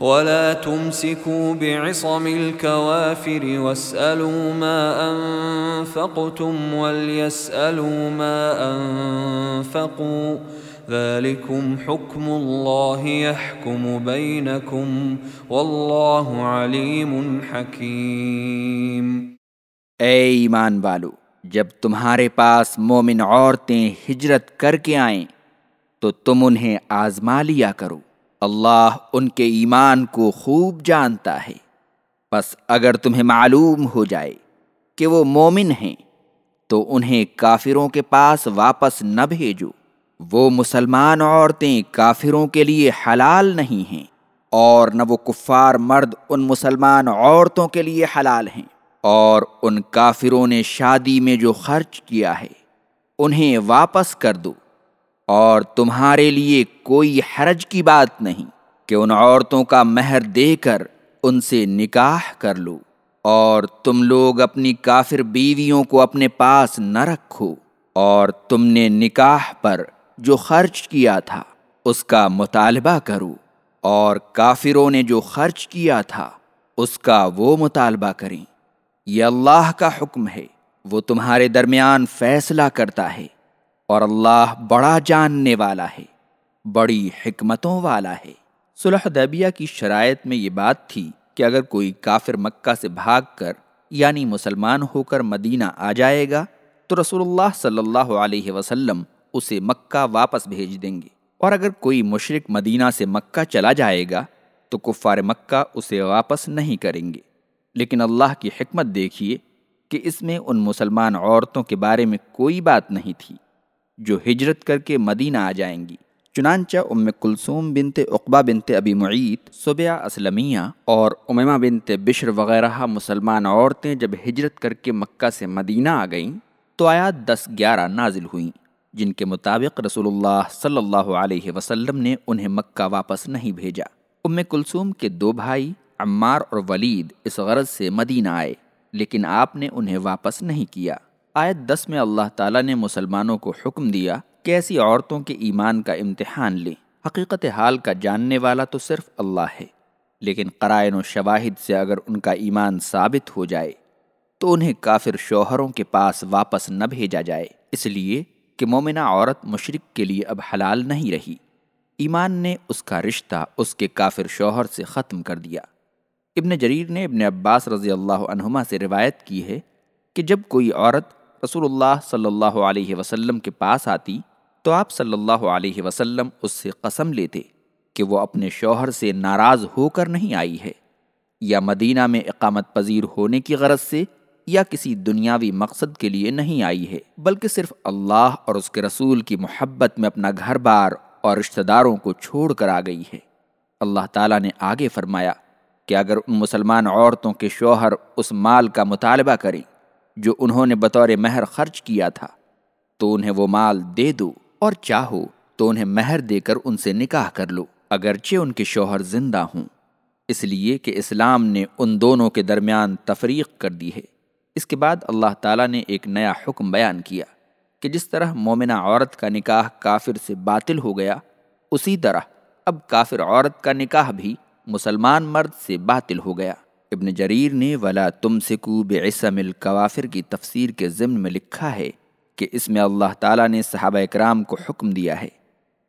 ولا تمسكوا بعصم الكوافر واسألوا ما أنفقتم وليسألوا ما أنفقوا ذلكم حكم الله يحكم بينكم والله عليم حكيم اے ایمان والو، جب تمہارے پاس مومن عورتیں ہجرت کر کے آئیں، تو تم انہیں آزما لیا کرو۔ اللہ ان کے ایمان کو خوب جانتا ہے۔ بس اگر تمہیں معلوم ہو جائے کہ وہ مومن ہیں، تو انہیں کافروں کے پاس واپس نہ بھیجو۔ وہ مسلمان عورتیں کافروں کے لیے حلال نہیں ہیں، اور نہ وہ کفار مرد ان مسلمان عورتوں کے لیے حلال ہیں۔ اور ان کافروں نے شادی میں جو خرچ کیا ہے، انہیں واپس کر دو۔ اور تمہارے لیے کوئی حرج کی بات نہیں کہ ان عورتوں کا مہر دے کر ان سے نکاح کر لو اور تم لوگ اپنی کافر بیویوں کو اپنے پاس نہ رکھو اور تم نے نکاح پر جو خرچ کیا تھا اس کا مطالبہ کرو اور کافروں نے جو خرچ کیا تھا اس کا وہ مطالبہ کریں یہ اللہ کا حکم ہے وہ تمہارے درمیان فیصلہ کرتا ہے اور اللہ بڑا جاننے والا ہے، بڑی حکمتوں والا ہے۔ صلح دبیہ کی شرائط میں یہ بات تھی کہ اگر کوئی کافر مکہ سے بھاگ کر یعنی مسلمان ہو کر مدینہ آ جائے گا، تو رسول اللہ صلی اللہ علیہ وسلم اسے مکہ واپس بھیج دیں گے۔ اور اگر کوئی مشرق مدینہ سے مکہ چلا جائے گا، تو کفار مکہ اسے واپس نہیں کریں گے۔ لیکن اللہ کی حکمت دیکھیے کہ اس میں ان مسلمان عورتوں کے بارے میں کوئی بات نہیں تھی۔ جو ہجرت کر کے مدینہ آ جائیں گی۔ چنانچہ ام کلثوم بنت اقبا بنت ابی معیت، صبیہ اسلمیہ اور امیمہ بنت بشر وغیرہ مسلمان عورتیں جب ہجرت کر کے مکہ سے مدینہ آ گئیں تو آیات دس گیارہ نازل ہوئیں، جن کے مطابق رسول اللہ صلی اللہ علیہ وسلم نے انہیں مکہ واپس نہیں بھیجا۔ ام کلثوم کے دو بھائی عمار اور ولید اس غرض سے مدینہ آئے، لیکن آپ نے انہیں واپس نہیں کیا۔ آیت دس میں اللہ تعالیٰ نے مسلمانوں کو حکم دیا کہ ایسی عورتوں کے ایمان کا امتحان لیں۔ حقیقت حال کا جاننے والا تو صرف اللہ ہے۔ لیکن قرائن و شواہد سے اگر ان کا ایمان ثابت ہو جائے، تو انہیں کافر شوہروں کے پاس واپس نہ بھیجا جائے۔ اس لیے کہ مومنہ عورت مشرق کے لیے اب حلال نہیں رہی۔ ایمان نے اس کا رشتہ اس کے کافر شوہر سے ختم کر دیا۔ ابن جریر نے ابن عباس رضی اللہ عنہما سے روایت کی ہے کہ جب کوئی عورت رسول اللہ صلی اللہ علیہ وسلم کے پاس آتی تو آپ صلی اللہ علیہ وسلم اس سے قسم لیتے کہ وہ اپنے شوہر سے ناراض ہو کر نہیں آئی ہے، یا مدینہ میں اقامت پذیر ہونے کی غرض سے یا کسی دنیاوی مقصد کے لیے نہیں آئی ہے، بلکہ صرف اللہ اور اس کے رسول کی محبت میں اپنا گھر بار اور رشتہ داروں کو چھوڑ کر آ گئی ہے۔ اللہ تعالیٰ نے آگے فرمایا کہ اگر ان مسلمان عورتوں کے شوہر اس مال کا مطالبہ کریں جو انہوں نے بطور مہر خرچ کیا تھا، تو انہیں وہ مال دے دو اور چاہو تو انہیں مہر دے کر ان سے نکاح کر لو، اگرچہ ان کے شوہر زندہ ہوں۔ اس لیے کہ اسلام نے ان دونوں کے درمیان تفریق کر دی ہے۔ اس کے بعد اللہ تعالیٰ نے ایک نیا حکم بیان کیا کہ جس طرح مومنہ عورت کا نکاح کافر سے باطل ہو گیا، اسی طرح اب کافر عورت کا نکاح بھی مسلمان مرد سے باطل ہو گیا۔ ابن جریر نے ولا تم سکو بعصم الکوافر کی تفسیر کے ضمن میں لکھا ہے کہ اس میں اللہ تعالیٰ نے صحابہ اکرام کو حکم دیا ہے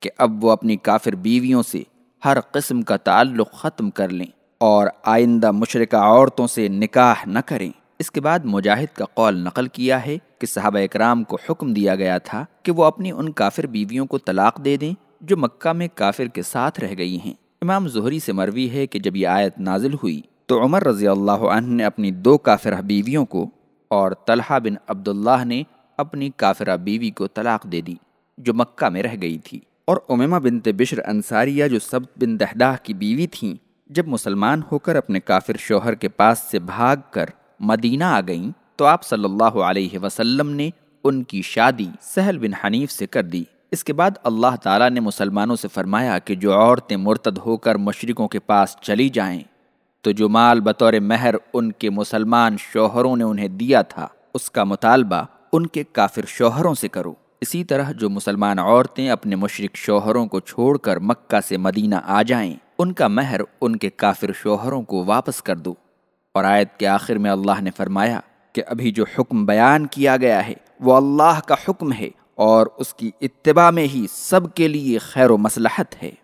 کہ اب وہ اپنی کافر بیویوں سے ہر قسم کا تعلق ختم کر لیں اور آئندہ مشرقہ عورتوں سے نکاح نہ کریں۔ اس کے بعد مجاہد کا قول نقل کیا ہے کہ صحابہ اکرام کو حکم دیا گیا تھا کہ وہ اپنی ان کافر بیویوں کو طلاق دے دیں جو مکہ میں کافر کے ساتھ رہ گئی ہیں۔ امام ظہری سے مروی ہے کہ جب یہ آیت نازل ہوئی تو عمر رضی اللہ عنہ نے اپنی دو کافرہ بیویوں کو اور طلحہ بن عبداللہ نے اپنی کافرہ بیوی کو طلاق دے دی، جو مکہ میں رہ گئی تھی۔ اور امامہ بنت بشر انصاریہ جو سب بن دہدہ کی بیوی تھیں، جب مسلمان ہو کر اپنے کافر شوہر کے پاس سے بھاگ کر مدینہ آ گئیں، تو آپ صلی اللہ علیہ وسلم نے ان کی شادی سہل بن حنیف سے کر دی۔ اس کے بعد اللہ تعالیٰ نے مسلمانوں سے فرمایا کہ جو عورتیں مرتد ہو کر مشرقوں کے پاس چلی جائیں تو جو مال بطور مہر ان کے مسلمان شوہروں نے انہیں دیا تھا، اس کا مطالبہ ان کے کافر شوہروں سے کرو۔ اسی طرح جو مسلمان عورتیں اپنے مشرق شوہروں کو چھوڑ کر مکہ سے مدینہ آ جائیں، ان کا مہر ان کے کافر شوہروں کو واپس کر دو۔ اور آیت کے آخر میں اللہ نے فرمایا کہ ابھی جو حکم بیان کیا گیا ہے، وہ اللہ کا حکم ہے اور اس کی اتباع میں ہی سب کے لیے خیر و مصلحت ہے۔